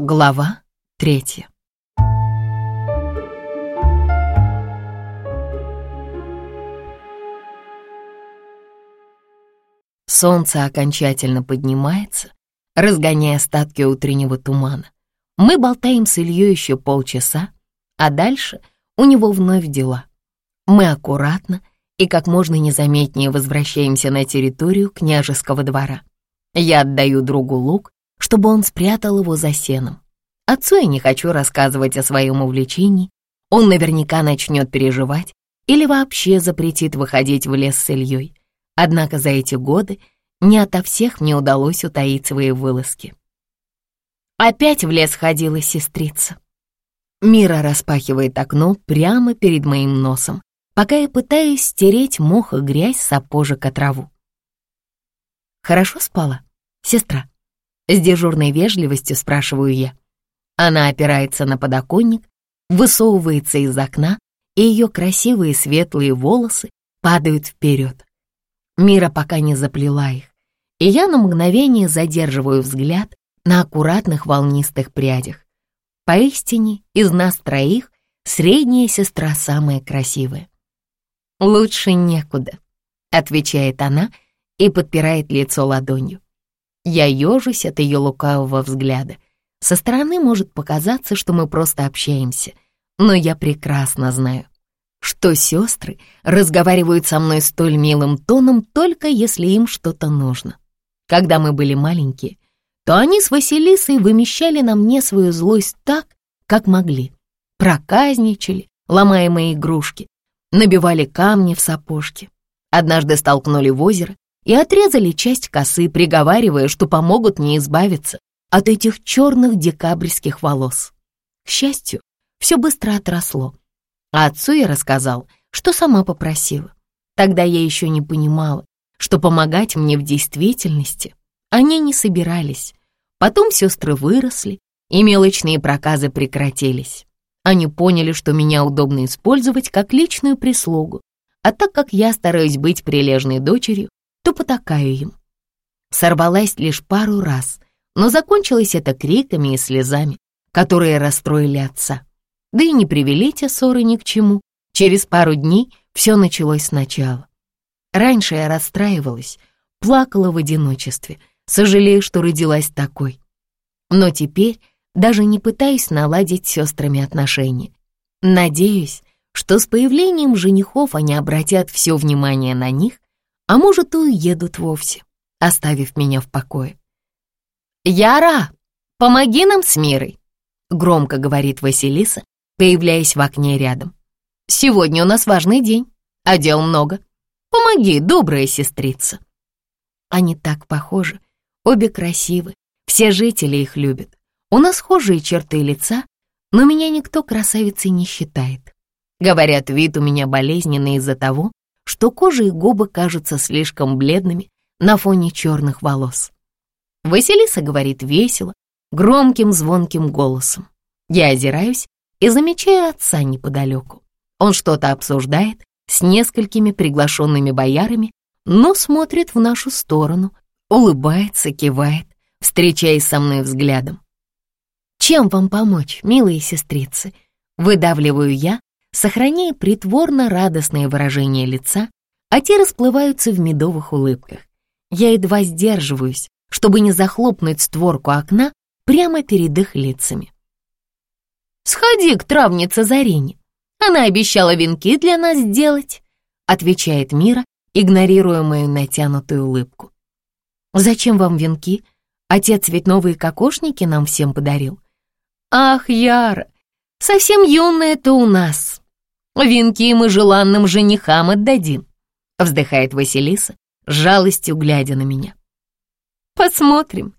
Глава третья. Солнце окончательно поднимается, разгоняя остатки утреннего тумана. Мы болтаем с Ильей еще полчаса, а дальше у него вновь дела. Мы аккуратно и как можно незаметнее возвращаемся на территорию княжеского двора. Я отдаю другу лук, чтобы он спрятал его за сеном. Отцу я не хочу рассказывать о своем увлечении, он наверняка начнет переживать или вообще запретит выходить в лес с Ильей. Однако за эти годы не ото всех мне удалось утаить свои вылазки. Опять в лес ходила сестрица. Мира распахивает окно прямо перед моим носом, пока я пытаюсь стереть мох и грязь сапожек от траву. Хорошо спала, сестра? С дежурной вежливостью спрашиваю я. Она опирается на подоконник, высовывается из окна, и ее красивые светлые волосы падают вперед. Мира пока не заплела их, и я на мгновение задерживаю взгляд на аккуратных волнистых прядях. Поистине, из нас троих средняя сестра самая красивая. «Лучше некуда», — отвечает она и подпирает лицо ладонью. Я ежусь от ее лукавого взгляда. Со стороны может показаться, что мы просто общаемся, но я прекрасно знаю, что сестры разговаривают со мной столь милым тоном только если им что-то нужно. Когда мы были маленькие, то они с Василисой вымещали на мне свою злость так, как могли. Проказничали, ломая мои игрушки, набивали камни в сапожки. Однажды столкнули в озеро, и отрезали часть косы, приговаривая, что помогут мне избавиться от этих черных декабрьских волос. К счастью, все быстро отросло. А отцу я рассказал, что сама попросила. Тогда я еще не понимала, что помогать мне в действительности они не собирались. Потом сестры выросли, и мелочные проказы прекратились. Они поняли, что меня удобно использовать как личную прислугу, а так как я стараюсь быть прилежной дочерью, то потакаю им. Сорвалась лишь пару раз, но закончилось это криками и слезами, которые расстроили отца. Да и не привели те ссоры ни к чему. Через пару дней все началось сначала. Раньше я расстраивалась, плакала в одиночестве, сожалея, что родилась такой. Но теперь даже не пытаюсь наладить с сестрами отношения. Надеюсь, что с появлением женихов они обратят все внимание на них а может, и уедут вовсе, оставив меня в покое. «Яра, помоги нам с Мирой», — громко говорит Василиса, появляясь в окне рядом. «Сегодня у нас важный день, а дел много. Помоги, добрая сестрица». Они так похожи, обе красивы, все жители их любят. У нас схожие черты лица, но меня никто красавицей не считает. Говорят, вид у меня болезненный из-за того, что кожа и губы кажутся слишком бледными на фоне черных волос. Василиса говорит весело, громким звонким голосом. Я озираюсь и замечаю отца неподалеку. Он что-то обсуждает с несколькими приглашенными боярами, но смотрит в нашу сторону, улыбается, кивает, встречаясь со мной взглядом. «Чем вам помочь, милые сестрицы?» Выдавливаю я, сохраняя притворно радостное выражение лица, а те расплываются в медовых улыбках. Я едва сдерживаюсь, чтобы не захлопнуть створку окна прямо перед их лицами. «Сходи к травнице Зарине. Она обещала венки для нас сделать», отвечает Мира, игнорируя мою натянутую улыбку. «Зачем вам венки? Отец ведь новые кокошники нам всем подарил». «Ах, Яра, совсем юная-то у нас», Венки мы желанным женихам отдадим», — вздыхает Василиса, жалостью глядя на меня. «Посмотрим,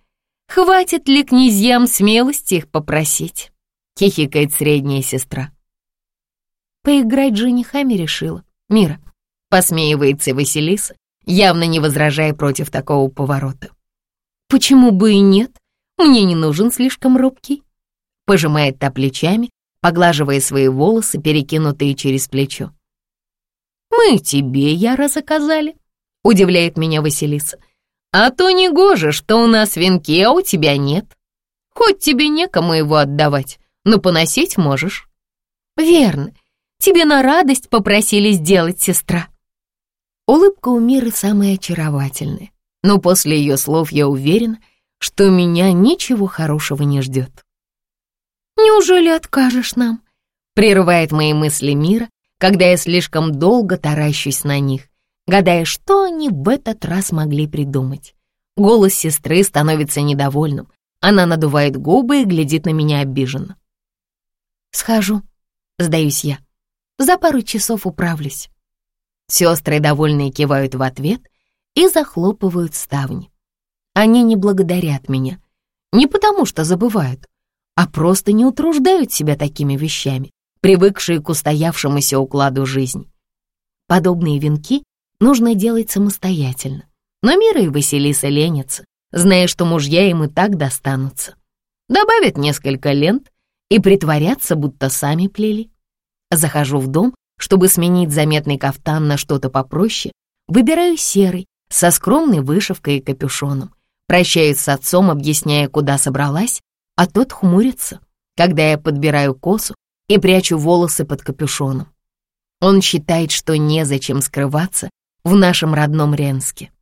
хватит ли князьям смелости их попросить», — хихикает средняя сестра. «Поиграть с женихами решила, Мира», — посмеивается Василиса, явно не возражая против такого поворота. «Почему бы и нет? Мне не нужен слишком робкий», — пожимает та плечами, поглаживая свои волосы, перекинутые через плечо. «Мы тебе, Яра, заказали», — удивляет меня Василиса. «А то не гоже, что у нас венки, а у тебя нет. Хоть тебе некому его отдавать, но поносить можешь». «Верно. Тебе на радость попросили сделать сестра». Улыбка у Миры самая очаровательная, но после ее слов я уверен, что меня ничего хорошего не ждет. «Неужели откажешь нам?» — прерывает мои мысли Мира, когда я слишком долго таращусь на них, гадая, что они в этот раз могли придумать. Голос сестры становится недовольным. Она надувает губы и глядит на меня обиженно. «Схожу», — сдаюсь я. «За пару часов управлюсь». Сестры, довольные, кивают в ответ и захлопывают ставни. Они не благодарят меня. Не потому что забывают, а просто не утруждают себя такими вещами, привыкшие к устоявшемуся укладу жизни. Подобные венки нужно делать самостоятельно. Но Мира и Василиса ленятся, зная, что мужья им и так достанутся. Добавят несколько лент и притворятся, будто сами плели. Захожу в дом, чтобы сменить заметный кафтан на что-то попроще, выбираю серый, со скромной вышивкой и капюшоном. Прощаюсь с отцом, объясняя, куда собралась, а тот хмурится, когда я подбираю косу и прячу волосы под капюшоном. Он считает, что незачем скрываться в нашем родном Ренске.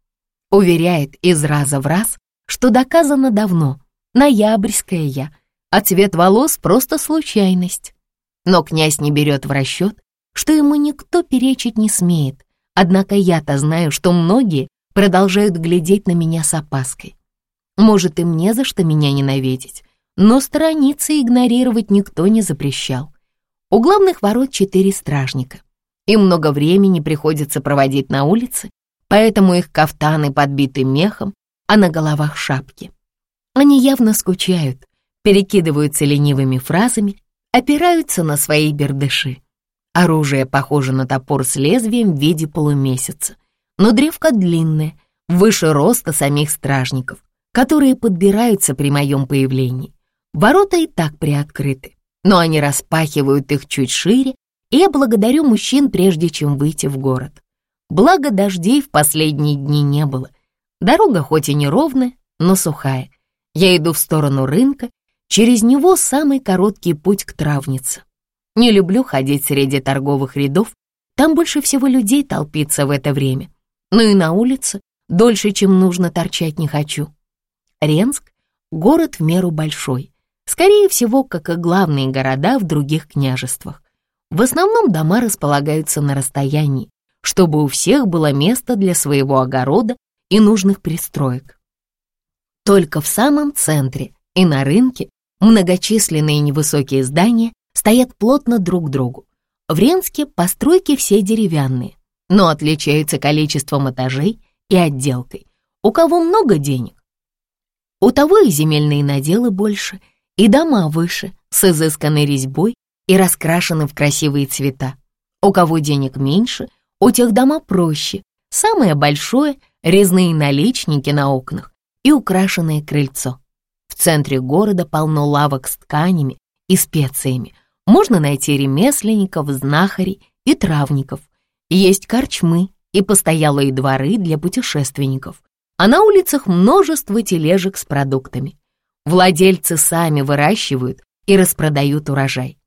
Уверяет из раза в раз, что доказано давно, ноябрьская я, а цвет волос — просто случайность. Но князь не берет в расчет, что ему никто перечить не смеет, однако я-то знаю, что многие продолжают глядеть на меня с опаской. Может, им не за что меня ненавидеть, но и игнорировать никто не запрещал. У главных ворот четыре стражника. Им много времени приходится проводить на улице, поэтому их кафтаны подбиты мехом, а на головах шапки. Они явно скучают, перекидываются ленивыми фразами, опираются на свои бердыши. Оружие похоже на топор с лезвием в виде полумесяца, но древко длинное, выше роста самих стражников, которые подбираются при моем появлении. Ворота и так приоткрыты, но они распахивают их чуть шире, и я благодарю мужчин, прежде чем выйти в город. Благо дождей в последние дни не было. Дорога хоть и неровная, но сухая. Я иду в сторону рынка, через него самый короткий путь к травнице. Не люблю ходить среди торговых рядов, там больше всего людей толпится в это время. Но и на улице дольше, чем нужно, торчать не хочу. Ренск — город в меру большой, Скорее всего, как и главные города в других княжествах. В основном дома располагаются на расстоянии, чтобы у всех было место для своего огорода и нужных пристроек. Только в самом центре и на рынке многочисленные невысокие здания стоят плотно друг к другу. В Ренске постройки все деревянные, но отличаются количеством этажей и отделкой. У кого много денег, у того и земельные наделы больше – и дома выше, с изысканной резьбой и раскрашены в красивые цвета. У кого денег меньше, у тех дома проще. Самое большое — резные наличники на окнах и украшенное крыльцо. В центре города полно лавок с тканями и специями. Можно найти ремесленников, знахарей и травников. Есть корчмы и постоялые дворы для путешественников. А на улицах множество тележек с продуктами. Владельцы сами выращивают и распродают урожай.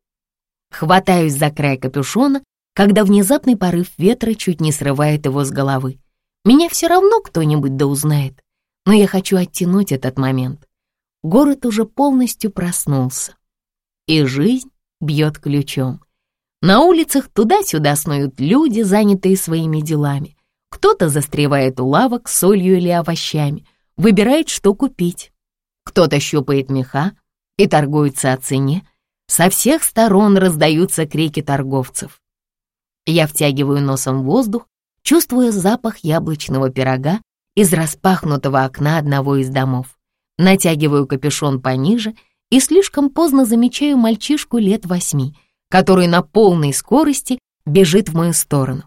Хватаюсь за край капюшона, когда внезапный порыв ветра чуть не срывает его с головы. Меня все равно кто-нибудь да узнает, но я хочу оттянуть этот момент. Город уже полностью проснулся, и жизнь бьет ключом. На улицах туда-сюда снуют люди, занятые своими делами. Кто-то застревает у лавок солью или овощами, выбирает, что купить. Кто-то щупает меха и торгуется о цене. Со всех сторон раздаются крики торговцев. Я втягиваю носом воздух, чувствуя запах яблочного пирога из распахнутого окна одного из домов. Натягиваю капюшон пониже и слишком поздно замечаю мальчишку лет восьми, который на полной скорости бежит в мою сторону.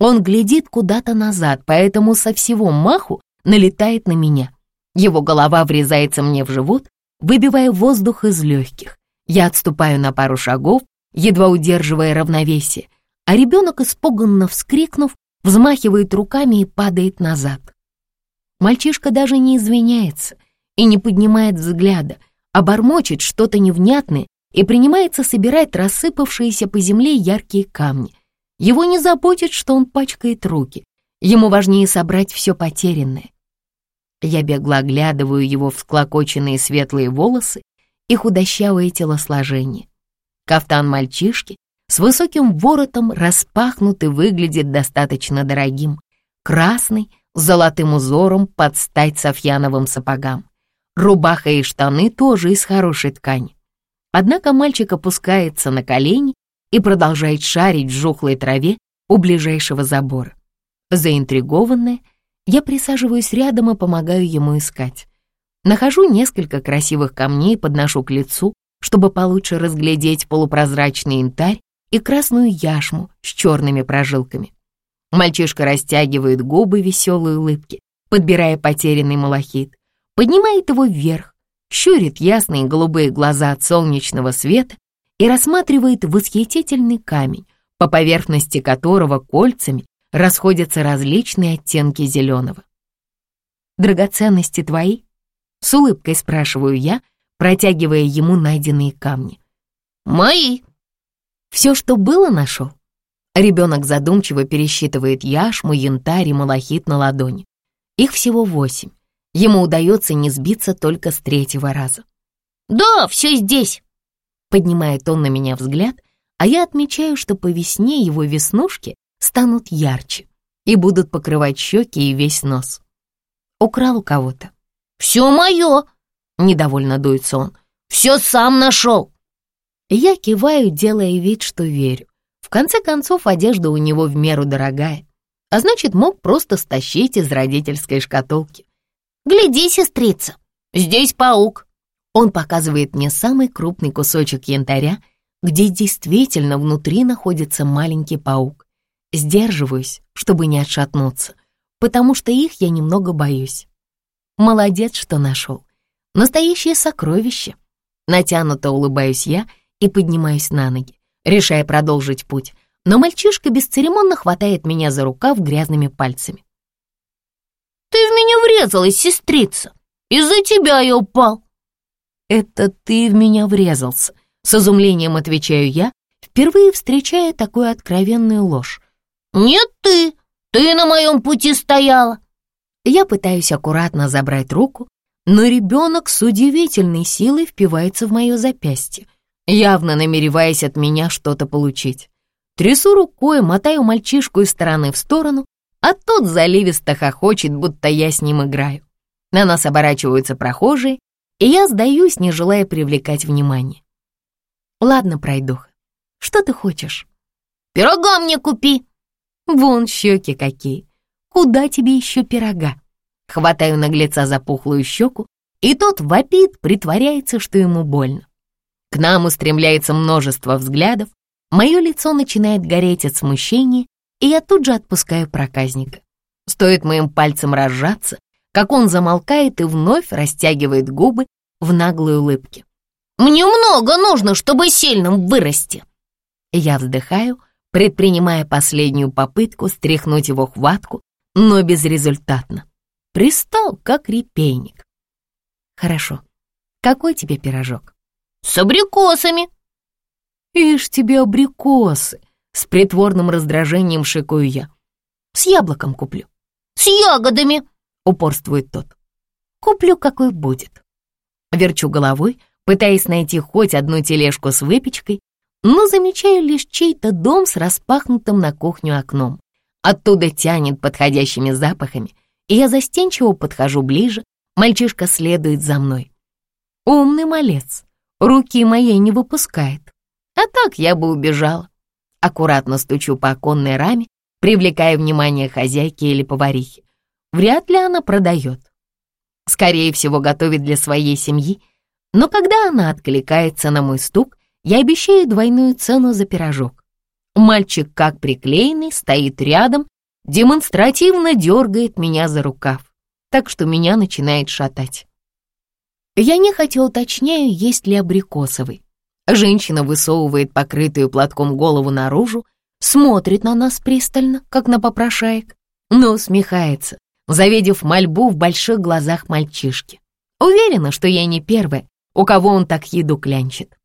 Он глядит куда-то назад, поэтому со всего маху налетает на меня. Его голова врезается мне в живот, выбивая воздух из легких. Я отступаю на пару шагов, едва удерживая равновесие, а ребенок, испуганно вскрикнув, взмахивает руками и падает назад. Мальчишка даже не извиняется и не поднимает взгляда, обормочет что-то невнятное и принимается собирать рассыпавшиеся по земле яркие камни. Его не заботит, что он пачкает руки. Ему важнее собрать все потерянное. Я бегло оглядываю его всклокоченные светлые волосы и худощавое телосложение. Кафтан мальчишки с высоким воротом распахнут и выглядит достаточно дорогим. Красный, с золотым узором под стать софьяновым сапогам. Рубаха и штаны тоже из хорошей ткани. Однако мальчик опускается на колени и продолжает шарить в жухлой траве у ближайшего забора. Заинтригованная, я присаживаюсь рядом и помогаю ему искать. Нахожу несколько красивых камней, подношу к лицу, чтобы получше разглядеть полупрозрачный янтарь и красную яшму с черными прожилками. Мальчишка растягивает губы веселой улыбки, подбирая потерянный малахит, поднимает его вверх, щурит ясные голубые глаза от солнечного света и рассматривает восхитительный камень, по поверхности которого кольцами расходятся различные оттенки зеленого. «Драгоценности твои?» — с улыбкой спрашиваю я, протягивая ему найденные камни. «Мои!» «Все, что было, нашел?» Ребенок задумчиво пересчитывает яшму, янтарь и малахит на ладони. Их всего восемь. Ему удается не сбиться только с третьего раза. «Да, все здесь!» Поднимает он на меня взгляд, а я отмечаю, что по весне его веснушки станут ярче и будут покрывать щеки и весь нос. Украл у кого-то. «Все мое!» — недовольно дуется он. «Все сам нашел!» Я киваю, делая вид, что верю. В конце концов, одежда у него в меру дорогая, а значит, мог просто стащить из родительской шкатулки. «Гляди, сестрица, здесь паук!» Он показывает мне самый крупный кусочек янтаря, где действительно внутри находится маленький паук. Сдерживаюсь, чтобы не отшатнуться, потому что их я немного боюсь. Молодец, что нашел. Настоящее сокровище. Натянуто улыбаюсь я и поднимаюсь на ноги решая продолжить путь, но мальчишка бесцеремонно хватает меня за рукав грязными пальцами. «Ты в меня врезалась, сестрица! Из-за тебя я упал!» «Это ты в меня врезался», — с изумлением отвечаю я, впервые встречая такую откровенную ложь. «Нет ты! Ты на моем пути стояла!» Я пытаюсь аккуратно забрать руку, но ребенок с удивительной силой впивается в мое запястье явно намереваясь от меня что-то получить. Трясу рукой, мотаю мальчишку из стороны в сторону, а тот заливисто хохочет, будто я с ним играю. На нас оборачиваются прохожие, и я сдаюсь, не желая привлекать внимание. Ладно, пройдуха, что ты хочешь? Пирога мне купи. Вон щеки какие. Куда тебе еще пирога? Хватаю наглеца за пухлую щеку, и тот вопит, притворяется, что ему больно. К нам устремляется множество взглядов, мое лицо начинает гореть от смущения, и я тут же отпускаю проказника. Стоит моим пальцем разжаться, как он замолкает и вновь растягивает губы в наглой улыбке. «Мне много нужно, чтобы сильным вырасти!» Я вздыхаю, предпринимая последнюю попытку стряхнуть его хватку, но безрезультатно. Пристал, как репейник. «Хорошо. Какой тебе пирожок?» «С абрикосами!» «Ишь тебе абрикосы!» С притворным раздражением шикаю я. «С яблоком куплю». «С ягодами!» — упорствует тот. «Куплю, какой будет». Верчу головой, пытаясь найти хоть одну тележку с выпечкой, но замечаю лишь чей-то дом с распахнутым на кухню окном. Оттуда тянет подходящими запахами, и я застенчиво подхожу ближе, мальчишка следует за мной. Умный малец, руки моей не выпускает. А так я бы убежала. Аккуратно стучу по оконной раме, привлекая внимание хозяйки или поварихи. Вряд ли она продает. Скорее всего, готовит для своей семьи. Но когда она откликается на мой стук, я обещаю двойную цену за пирожок. Мальчик, как приклеенный, стоит рядом, демонстративно дергает меня за рукав, так что меня начинает шатать. Я нехотя уточняю, есть ли абрикосовый. Женщина высовывает покрытую платком голову наружу, смотрит на нас пристально, как на попрошаек, но усмехается, завидев мольбу в больших глазах мальчишки. Уверена, что я не первая, у кого он так еду клянчит.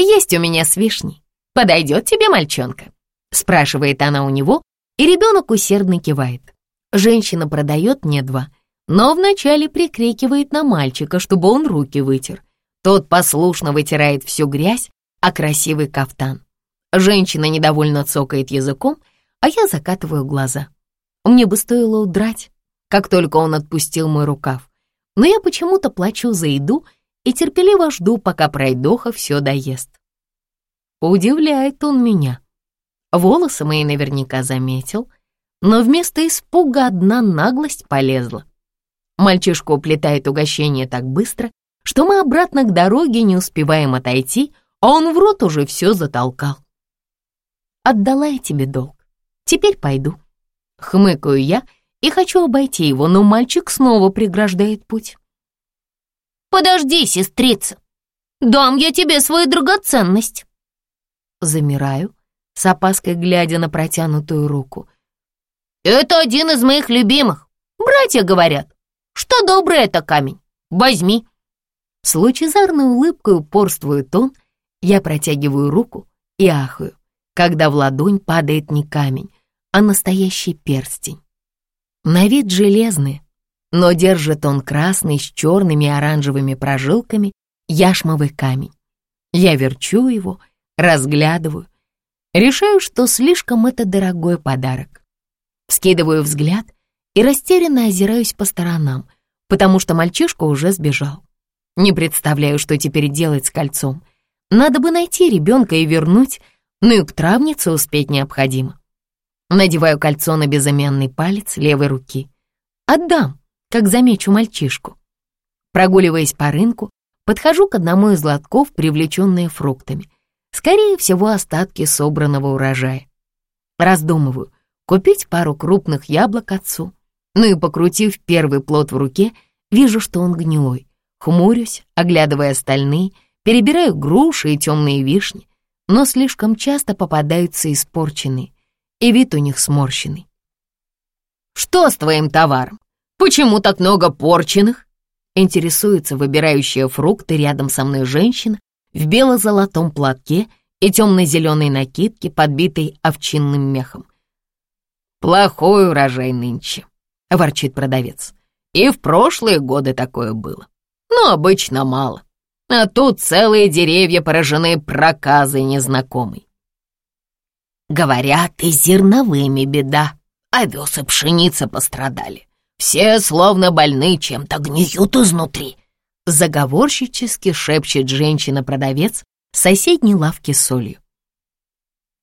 «Есть у меня с вишней. Подойдет тебе мальчонка?» Спрашивает она у него, и ребенок усердно кивает. Женщина продает мне два, но вначале прикрикивает на мальчика, чтобы он руки вытер. Тот послушно вытирает всю грязь, а красивый кафтан. Женщина недовольно цокает языком, а я закатываю глаза. Мне бы стоило удрать, как только он отпустил мой рукав. Но я почему-то плачу за еду и терпеливо жду, пока пройдоха все доест. Удивляет он меня. Волосы мои наверняка заметил, но вместо испуга одна наглость полезла. Мальчишка уплетает угощение так быстро, что мы обратно к дороге не успеваем отойти, а он в рот уже все затолкал. Отдала я тебе долг. Теперь пойду. Хмыкаю я и хочу обойти его, но мальчик снова преграждает путь. «Подожди, сестрица! Дам я тебе свою драгоценность!» Замираю, с опаской глядя на протянутую руку. «Это один из моих любимых. Братья говорят, что добрый это камень. Возьми!» С лучезарной улыбкой упорствует он, я протягиваю руку и ахаю, когда в ладонь падает не камень, а настоящий перстень. На вид железный, но держит он красный с черными и оранжевыми прожилками яшмовый камень. Я верчу его, разглядываю, решаю, что слишком это дорогой подарок. Скидываю взгляд и растерянно озираюсь по сторонам, потому что мальчишка уже сбежал. Не представляю, что теперь делать с кольцом. Надо бы найти ребенка и вернуть, но и к травнице успеть необходимо. Надеваю кольцо на безымянный палец левой руки. Отдам, как замечу мальчишку. Прогуливаясь по рынку, подхожу к одному из лотков, привлеченные фруктами. Скорее всего, остатки собранного урожая. Раздумываю, купить пару крупных яблок отцу. Ну и покрутив первый плод в руке, вижу, что он гнилой. Хмурюсь, оглядывая остальные, перебираю груши и темные вишни, но слишком часто попадаются испорченные и вид у них сморщенный. «Что с твоим товаром? Почему так много порченных?» Интересуется выбирающая фрукты рядом со мной женщина в бело-золотом платке и темно-зеленой накидке, подбитой овчинным мехом. «Плохой урожай нынче», — ворчит продавец. «И в прошлые годы такое было, но обычно мало. А тут целые деревья поражены проказой незнакомой. Говорят, и зерновыми беда. Овес и пшеница пострадали. Все словно больны чем-то гниют изнутри. Заговорщически шепчет женщина-продавец соседней лавки с солью.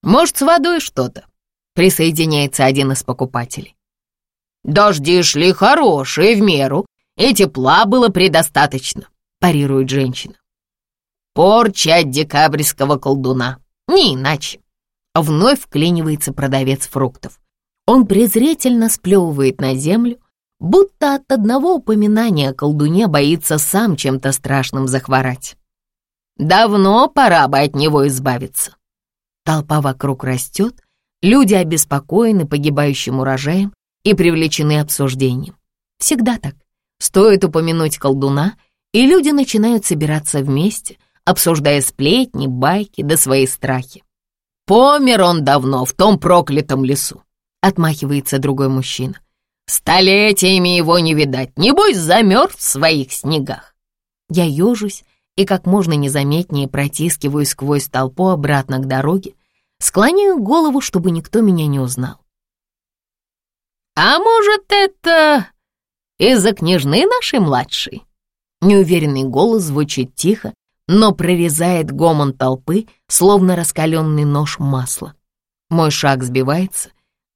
Может, с водой что-то? Присоединяется один из покупателей. Дожди шли хорошие в меру, и тепла было предостаточно, парирует женщина. Порча от декабрьского колдуна, не иначе. Вновь вклинивается продавец фруктов. Он презрительно сплевывает на землю, будто от одного упоминания о колдуне боится сам чем-то страшным захворать. Давно пора бы от него избавиться. Толпа вокруг растет, люди обеспокоены погибающим урожаем и привлечены обсуждением. Всегда так. Стоит упомянуть колдуна, и люди начинают собираться вместе, обсуждая сплетни, байки да свои страхи. Помер он давно в том проклятом лесу, отмахивается другой мужчина. Столетиями его не видать, небось замерз в своих снегах. Я ежусь и как можно незаметнее протискиваю сквозь толпу обратно к дороге, склоняю голову, чтобы никто меня не узнал. «А может, это из-за княжны нашей младшей?» Неуверенный голос звучит тихо, но прорезает гомон толпы, словно раскаленный нож масла. Мой шаг сбивается,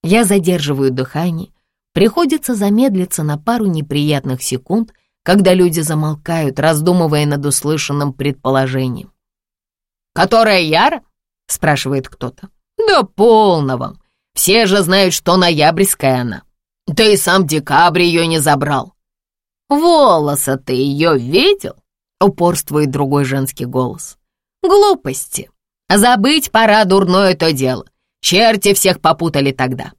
я задерживаю дыхание, приходится замедлиться на пару неприятных секунд, когда люди замолкают, раздумывая над услышанным предположением. «Которая Яра?» — спрашивает кто-то. «Да полно вам! Все же знают, что ноябрьская она. Да и сам декабрь ее не забрал. Волосы ты ее видел?» упорствует другой женский голос. Глупости. Забыть пора дурное то дело. Черти всех попутали тогда.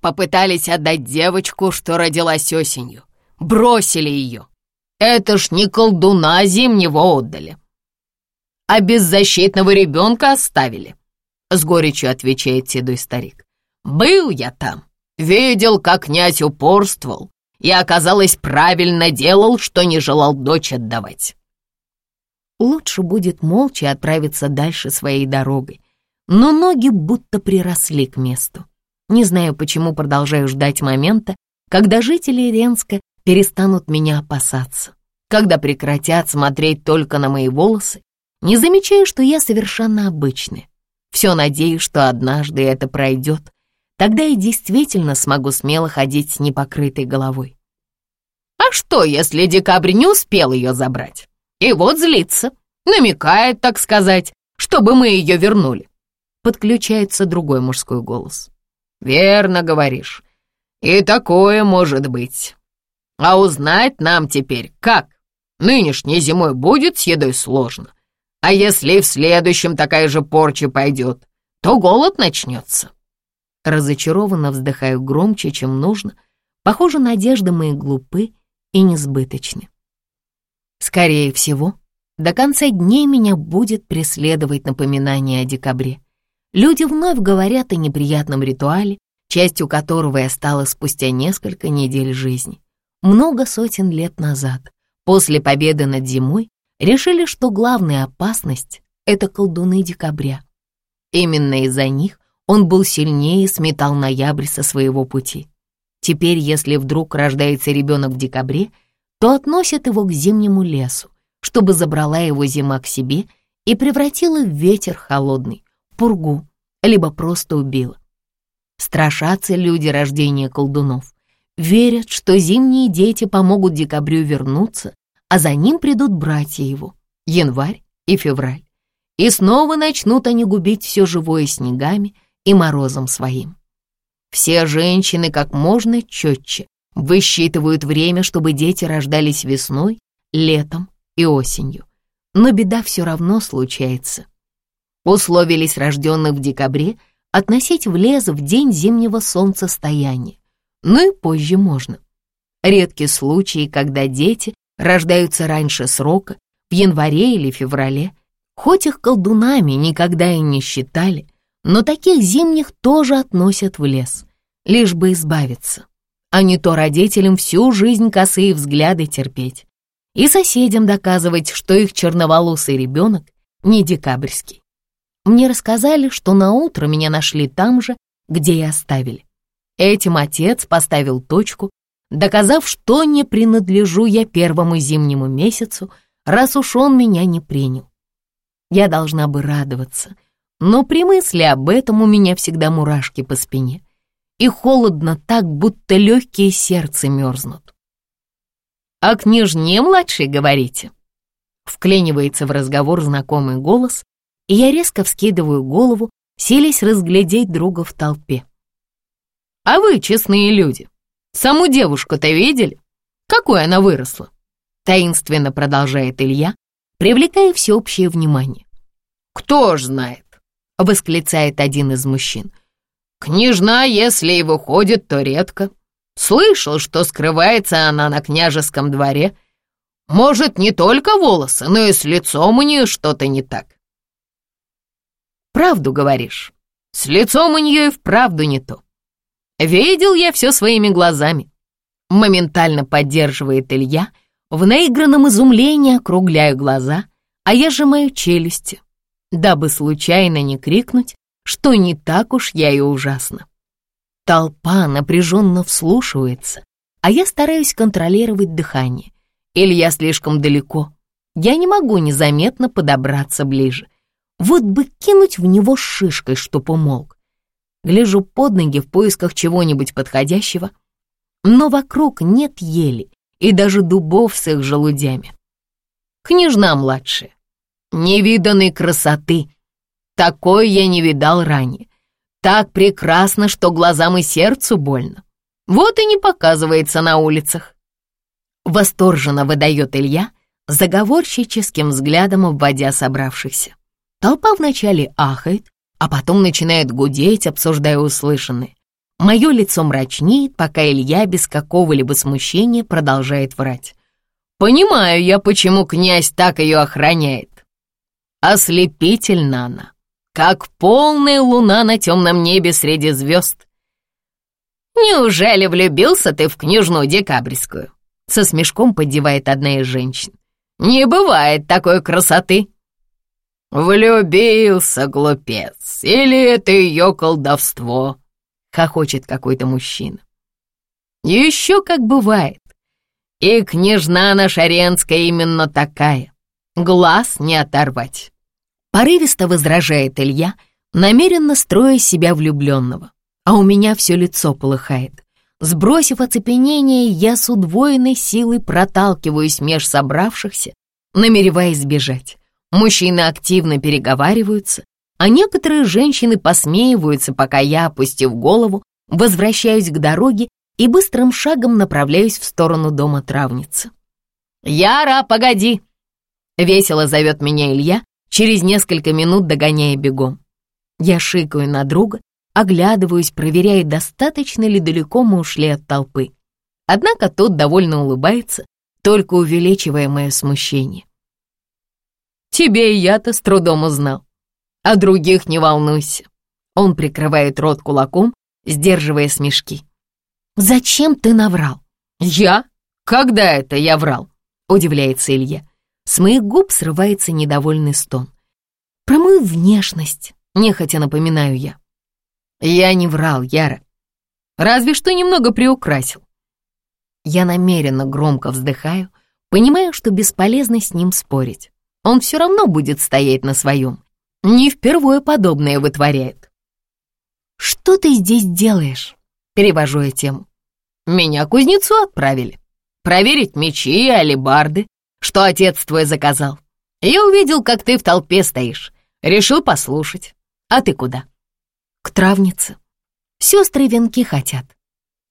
Попытались отдать девочку, что родилась осенью. Бросили ее. Это ж не колдуна зимнего отдали, а беззащитного ребенка оставили, с горечью отвечает седой старик. Был я там, видел, как князь упорствовал, и, оказалось, правильно делал, что не желал дочь отдавать. Лучше будет молча отправиться дальше своей дорогой, но ноги будто приросли к месту. Не знаю, почему продолжаю ждать момента, когда жители Ренска перестанут меня опасаться, когда прекратят смотреть только на мои волосы, не замечая, что я совершенно обычная. Все надеюсь, что однажды это пройдет, тогда я действительно смогу смело ходить с непокрытой головой. А что, если декабрь не успел ее забрать? И вот злится, намекает, так сказать, чтобы мы ее вернули. Подключается другой мужской голос. Верно говоришь, и такое может быть. А узнать нам теперь как? Нынешней зимой будет с едой сложно. А если в следующем такая же порча пойдет, то голод начнется. Разочарованно вздыхаю громче, чем нужно. Похоже, надежды мои глупы и несбыточны. Скорее всего, до конца дней меня будет преследовать напоминание о декабре. Люди вновь говорят о неприятном ритуале, частью которого я стала спустя несколько недель жизни. Много сотен лет назад, после победы над зимой, решили, что главная опасность — это колдуны декабря. Именно из-за них он был сильнее и сметал ноябрь со своего пути. Теперь, если вдруг рождается ребенок в декабре, то относят его к зимнему лесу, чтобы забрала его зима к себе и превратила в ветер холодный, пургу, либо просто убила. Страшатся люди рождения колдунов. Верят, что зимние дети помогут декабрю вернуться, а за ним придут братья его, январь и февраль. И снова начнут они губить все живое снегами и морозом своим. Все женщины как можно четче высчитывают время, чтобы дети рождались весной, летом и осенью. Но беда все равно случается. Условились рожденных в декабре относить в лес в день зимнего солнцестояния. Ну и позже можно. Редки случаи, когда дети рождаются раньше срока, в январе или феврале. Хоть их колдунами никогда и не считали, но таких зимних тоже относят в лес, лишь бы избавиться. А не то родителям всю жизнь косые взгляды терпеть. И соседям доказывать, что их черноволосый ребенок не декабрьский. Мне рассказали, что на утро меня нашли там же, где и оставили. Этим отец поставил точку, доказав, что не принадлежу я первому зимнему месяцу, раз уж он меня не принял. Я должна бы радоваться — но при мысли об этом у меня всегда мурашки по спине, и холодно так, будто легкие сердце мерзнут. «О княжне младшей говорите?» Вклинивается в разговор знакомый голос, и я резко вскидываю голову, селись разглядеть друга в толпе. «А вы, честные люди, саму девушку-то видели? Какой она выросла?» Таинственно продолжает Илья, привлекая всеобщее внимание. «Кто ж знает? восклицает один из мужчин. «Княжна, если и выходит, то редко. Слышал, что скрывается она на княжеском дворе. Может, не только волосы, но и с лицом у нее что-то не так». «Правду говоришь. С лицом у нее и вправду не то. Видел я все своими глазами». Моментально поддерживает Илья, в наигранном изумлении округляю глаза, а я сжимаю челюсти дабы случайно не крикнуть, что не так уж я и ужасна. Толпа напряженно вслушивается, а я стараюсь контролировать дыхание. Или я слишком далеко. Я не могу незаметно подобраться ближе. Вот бы кинуть в него шишкой, чтоб умолк. Гляжу под ноги в поисках чего-нибудь подходящего, но вокруг нет ели и даже дубов с их желудями. Княжна младшая, невиданной красоты. Такой я не видал ранее. Так прекрасно, что глазам и сердцу больно. Вот и не показывается на улицах. Восторженно выдает Илья, заговорщическим взглядом обводя собравшихся. Толпа вначале ахает, а потом начинает гудеть, обсуждая услышанное. Мое лицо мрачнеет, пока Илья без какого-либо смущения продолжает врать. Понимаю я, почему князь так ее охраняет. Ослепительна она, как полная луна на темном небе среди звезд. Неужели влюбился ты в княжну декабрьскую? Со смешком поддевает одна из женщин. Не бывает такой красоты. Влюбился, глупец, или это ее колдовство? Хохочет какой-то мужчина. Еще как бывает. И княжна наша Ренская именно такая. Глаз не оторвать. Порывисто возражает Илья, намеренно строя себя влюбленного. А у меня все лицо полыхает. Сбросив оцепенение, я с удвоенной силой проталкиваюсь меж собравшихся, намереваясь сбежать. Мужчины активно переговариваются, а некоторые женщины посмеиваются, пока я, опустив голову, возвращаюсь к дороге и быстрым шагом направляюсь в сторону дома травницы. «Яра, погоди!» — весело зовет меня Илья, через несколько минут догоняя бегом. Я шикаю на друга, оглядываюсь, проверяя, достаточно ли далеко мы ушли от толпы. Однако тот довольно улыбается, только увеличивая мое смущение. «Тебе и я-то с трудом узнал. А других не волнуйся». Он прикрывает рот кулаком, сдерживая смешки. «Зачем ты наврал?» «Я? Когда это я врал?» — удивляется Илья. С моих губ срывается недовольный стон. «Про мою внешность», — нехотя напоминаю я. «Я не врал, Яра. Разве что немного приукрасил». Я намеренно громко вздыхаю, понимая, что бесполезно с ним спорить. Он все равно будет стоять на своем. Не впервые подобное вытворяет. «Что ты здесь делаешь?» — перевожу я тему. Меня к кузнецу отправили. Проверить мечи и алебарды, что отец твой заказал. Я увидел, как ты в толпе стоишь. Решил послушать. А ты куда? К травнице. Сестры венки хотят.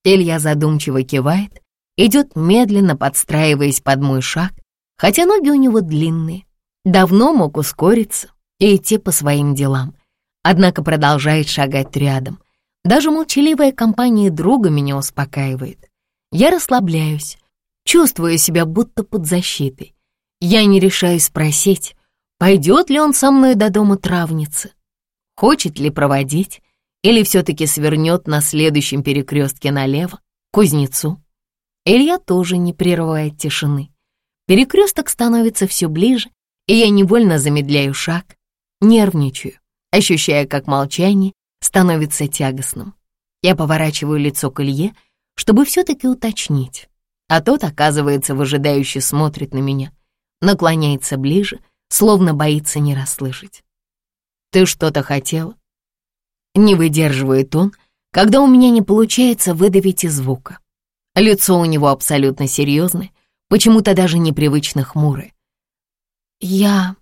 Илья задумчиво кивает, идет медленно, подстраиваясь под мой шаг, хотя ноги у него длинные. Давно мог ускориться и идти по своим делам, однако продолжает шагать рядом — даже молчаливая компания друга меня успокаивает. Я расслабляюсь, чувствую себя будто под защитой. Я не решаюсь спросить, пойдет ли он со мной до дома травницы, хочет ли проводить, или все-таки свернет на следующем перекрестке налево, к кузнецу. Илья тоже не прерывает тишины. Перекресток становится все ближе, и я невольно замедляю шаг, нервничаю, ощущая, как молчание становится тягостным. Я поворачиваю лицо к Илье, чтобы все-таки уточнить, а тот, оказывается, выжидающе смотрит на меня, наклоняется ближе, словно боится не расслышать. «Ты что-то хотела?» Не выдерживает он, когда у меня не получается выдавить и звука. Лицо у него абсолютно серьезное, почему-то даже непривычно хмурое. «Я...»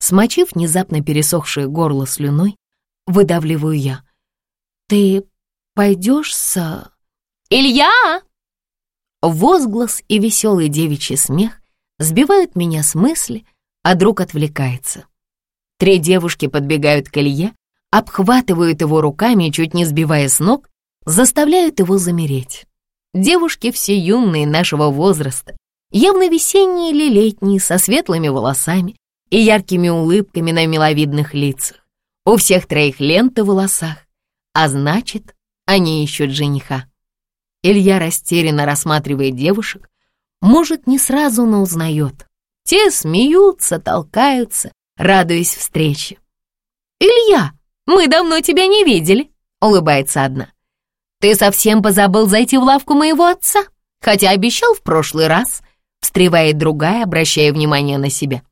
Смочив внезапно пересохшее горло слюной, выдавливаю я. «Ты пойдешь с...» «Илья!» Возглас и веселый девичий смех сбивают меня с мысли, а друг отвлекается. Три девушки подбегают к Илье, обхватывают его руками, чуть не сбивая с ног, заставляют его замереть. Девушки все юные нашего возраста, явно весенние или летние, со светлыми волосами и яркими улыбками на миловидных лицах. У всех троих ленты в волосах, а значит, они ищут жениха. Илья растерянно рассматривает девушек, может, не сразу, но узнает. Те смеются, толкаются, радуясь встрече. «Илья, мы давно тебя не видели», — улыбается одна. «Ты совсем позабыл зайти в лавку моего отца, хотя обещал в прошлый раз», — встревает другая, обращая внимание на себя.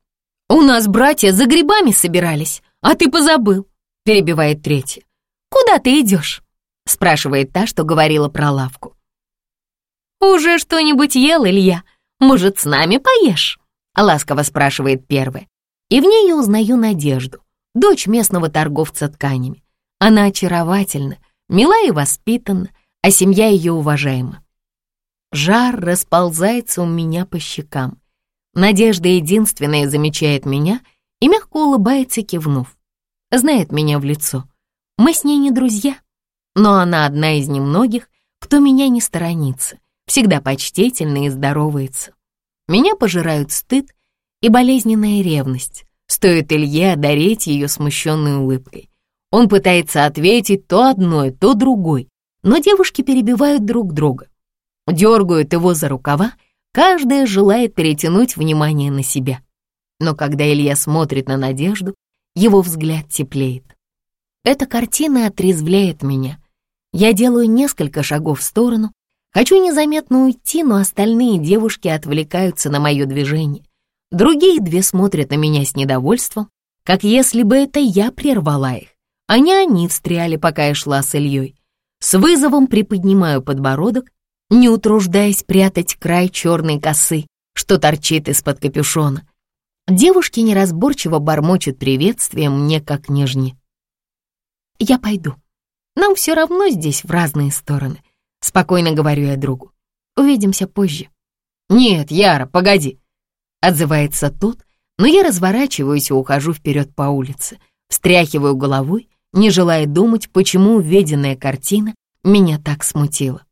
«У нас братья за грибами собирались, а ты позабыл», — перебивает третья. «Куда ты идешь?» — спрашивает та, что говорила про лавку. «Уже что-нибудь ел, Илья? Может, с нами поешь?» — ласково спрашивает первая. И в ней я узнаю Надежду, дочь местного торговца тканями. Она очаровательна, мила и воспитана, а семья ее уважаема. Жар расползается у меня по щекам. Надежда единственная замечает меня — и мягко улыбается, кивнув. Знает меня в лицо. Мы с ней не друзья, но она одна из немногих, кто меня не сторонится, всегда почтительно и здоровается. Меня пожирают стыд и болезненная ревность. Стоит Илье одарить ее смущенной улыбкой. Он пытается ответить то одной, то другой, но девушки перебивают друг друга. Дергают его за рукава, каждая желает перетянуть внимание на себя. Но когда Илья смотрит на Надежду, его взгляд теплеет. Эта картина отрезвляет меня. Я делаю несколько шагов в сторону, хочу незаметно уйти, но остальные девушки отвлекаются на мое движение. Другие две смотрят на меня с недовольством, как если бы это я прервала их, а не они встряли, пока я шла с Ильей. С вызовом приподнимаю подбородок, не утруждаясь прятать край черной косы, что торчит из-под капюшона. Девушки неразборчиво бормочут приветствие мне как нежне. «Я пойду. Нам все равно здесь в разные стороны», — спокойно говорю я другу. «Увидимся позже». «Нет, Яра, погоди», Отзывается тот, но я разворачиваюсь и ухожу вперед по улице, встряхиваю головой, не желая думать, почему увиденная картина меня так смутила.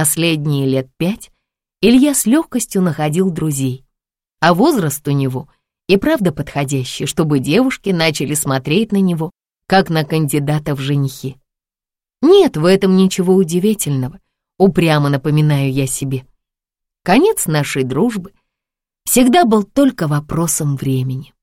Последние лет пять Илья с легкостью находил друзей, а возраст у него и правда подходящий, чтобы девушки начали смотреть на него, как на кандидата в женихи. Нет в этом ничего удивительного, упрямо напоминаю я себе. Конец нашей дружбы всегда был только вопросом времени.